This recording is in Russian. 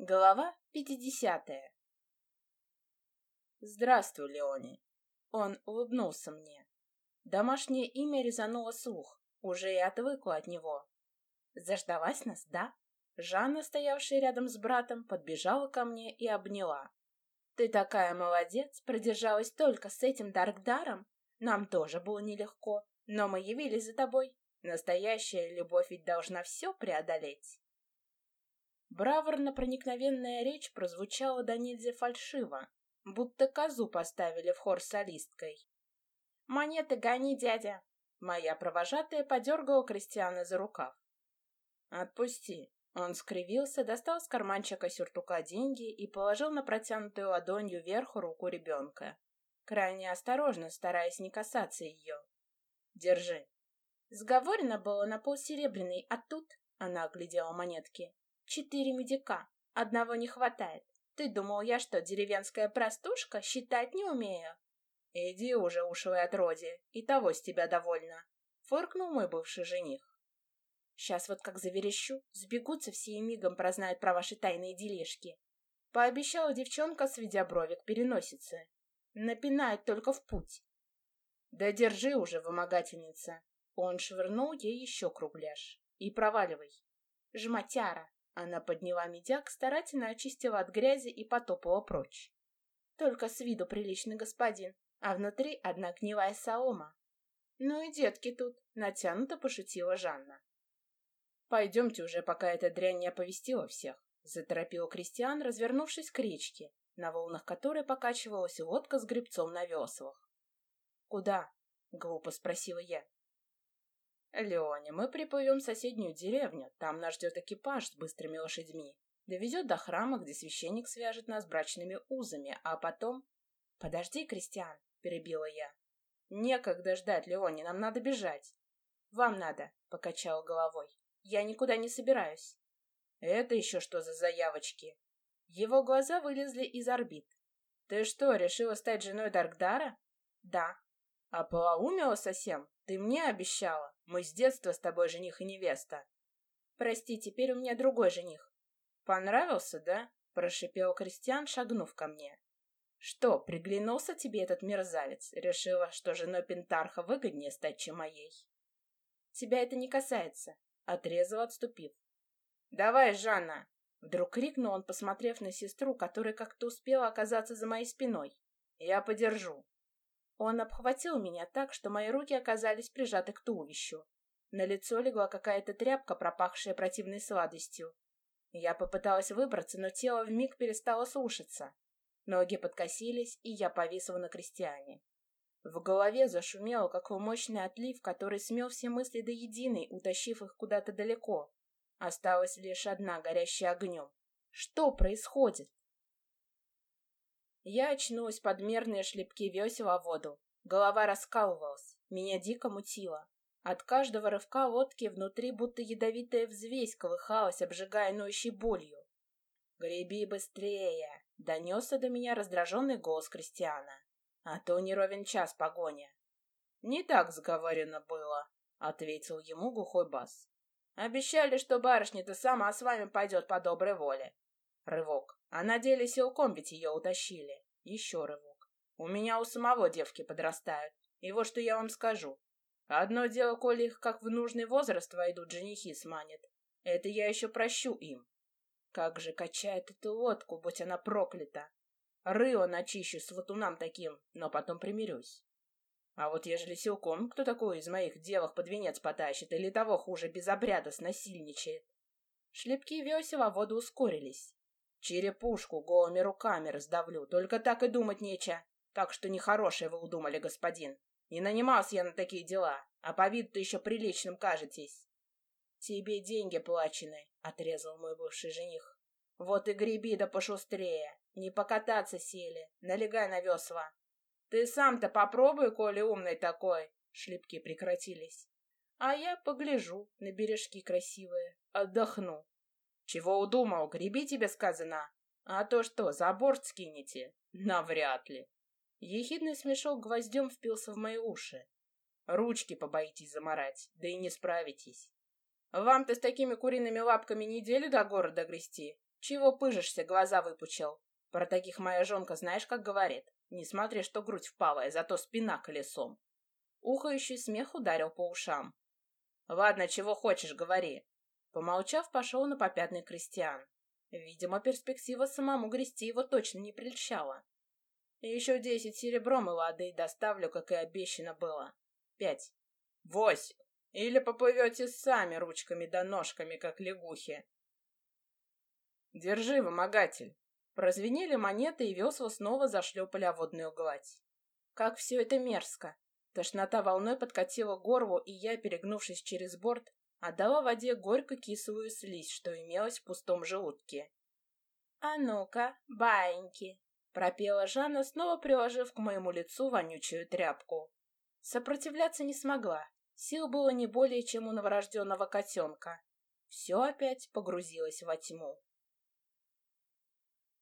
Глава пятидесятая «Здравствуй, Леони!» Он улыбнулся мне. Домашнее имя резануло слух, уже и отвыкла от него. Заждалась нас, да? Жанна, стоявшая рядом с братом, подбежала ко мне и обняла. «Ты такая молодец, продержалась только с этим Даркдаром. Нам тоже было нелегко, но мы явились за тобой. Настоящая любовь ведь должна все преодолеть». Браворно-проникновенная речь прозвучала до нельзя фальшиво, будто козу поставили в хор солисткой. «Монеты гони, дядя!» Моя провожатая подергала Кристиана за рукав. «Отпусти!» Он скривился, достал с карманчика сюртука деньги и положил на протянутую ладонью вверху руку ребенка, крайне осторожно, стараясь не касаться ее. «Держи!» Сговорено было на полсеребряный, а тут, она оглядела монетки, четыре медика, одного не хватает. Ты думал, я что, деревенская простушка, считать не умею? Иди уже, ушлое отродье, и того с тебя довольно, фыркнул мой бывший жених. Сейчас вот как заверещу, сбегутся все и мигом прознают про ваши тайные делишки. Пообещала девчонка, сведя брови к переносице. Напинает только в путь. Да держи уже, вымогательница. Он швырнул ей еще кругляш. И проваливай. Жматяра. Она подняла медяк, старательно очистила от грязи и потопала прочь. Только с виду приличный господин, а внутри одна гнилая солома. Ну и детки тут, натянуто пошутила Жанна. «Пойдемте уже, пока эта дрянь не оповестила всех», — заторопил Кристиан, развернувшись к речке, на волнах которой покачивалась лодка с гребцом на веслах. «Куда?» — глупо спросила я. «Леоня, мы приплывем в соседнюю деревню. Там нас ждет экипаж с быстрыми лошадьми. Довезет до храма, где священник свяжет нас брачными узами, а потом...» «Подожди, Кристиан», — перебила я. «Некогда ждать, Леоне, нам надо бежать». «Вам надо», — покачал головой. Я никуда не собираюсь. Это еще что за заявочки? Его глаза вылезли из орбит. Ты что, решила стать женой Даркдара? Да. А полоумела совсем? Ты мне обещала. Мы с детства с тобой жених и невеста. Прости, теперь у меня другой жених. Понравился, да? Прошипел Кристиан, шагнув ко мне. Что, приглянулся тебе этот мерзавец? Решила, что женой Пентарха выгоднее стать, чем моей? Тебя это не касается отрезал, отступив. «Давай, Жанна!» Вдруг крикнул он, посмотрев на сестру, которая как-то успела оказаться за моей спиной. «Я подержу». Он обхватил меня так, что мои руки оказались прижаты к туловищу. На лицо легла какая-то тряпка, пропахшая противной сладостью. Я попыталась выбраться, но тело вмиг перестало слушаться. Ноги подкосились, и я повисла на крестьяне. В голове зашумело, как мощный отлив, который смел все мысли до единой, утащив их куда-то далеко. Осталась лишь одна, горящая огнем. Что происходит? Я очнулась под мерные шлепки весел воду. Голова раскалывалась, меня дико мутило. От каждого рывка лодки внутри будто ядовитая взвесь колыхалась, обжигая ноющей болью. «Греби быстрее!» — донесся до меня раздраженный голос Кристиана а то не ровен час погоня. Не так сговорено было, ответил ему глухой бас. Обещали, что барышня-то сама с вами пойдет по доброй воле. Рывок. А на деле силком ведь ее утащили. Еще рывок. У меня у самого девки подрастают. И вот что я вам скажу. Одно дело, коли их как в нужный возраст войдут, женихи сманят. Это я еще прощу им. Как же качает эту лодку, будь она проклята. Рыло начищу с ватунам таким, но потом примирюсь. А вот ежели силком кто такой из моих девок под венец потащит или того хуже без обряда снасильничает? Шлепки весела в воду ускорились. Черепушку голыми руками раздавлю, только так и думать нече. Так что нехорошее вы удумали, господин. Не нанимался я на такие дела, а по виду-то еще приличным кажетесь. Тебе деньги плачены, — отрезал мой бывший жених. Вот и греби да пошустрее. Не покататься сели, налегай на весла. Ты сам-то попробуй, коли умный такой. Шлепки прекратились. А я погляжу на бережки красивые, отдохну. Чего удумал, греби тебе сказано. А то что, за борт скинете? Навряд ли. Ехидный смешок гвоздем впился в мои уши. Ручки побоитесь заморать, да и не справитесь. Вам-то с такими куриными лапками неделю до города грести, Чего пыжишься, глаза выпучил? Про таких моя жонка знаешь, как говорит? Не смотри, что грудь впалая, зато спина колесом. Ухающий смех ударил по ушам. Ладно, чего хочешь, говори. Помолчав, пошел на попятный крестьян. Видимо, перспектива самому грести его точно не прельщала. Еще десять серебром и лады доставлю, как и обещано было. Пять. Восемь. Или поплывете сами ручками да ножками, как лягухи. Держи, вымогатель. Прозвенели монеты, и весла снова зашлепали о водную гладь. Как все это мерзко! Тошнота волной подкатила горло, и я, перегнувшись через борт, отдала воде горько-кислую слизь, что имелось в пустом желудке. «А ну-ка, баиньки!» — пропела Жанна, снова приложив к моему лицу вонючую тряпку. Сопротивляться не смогла. Сил было не более, чем у новорожденного котенка. Все опять погрузилось во тьму.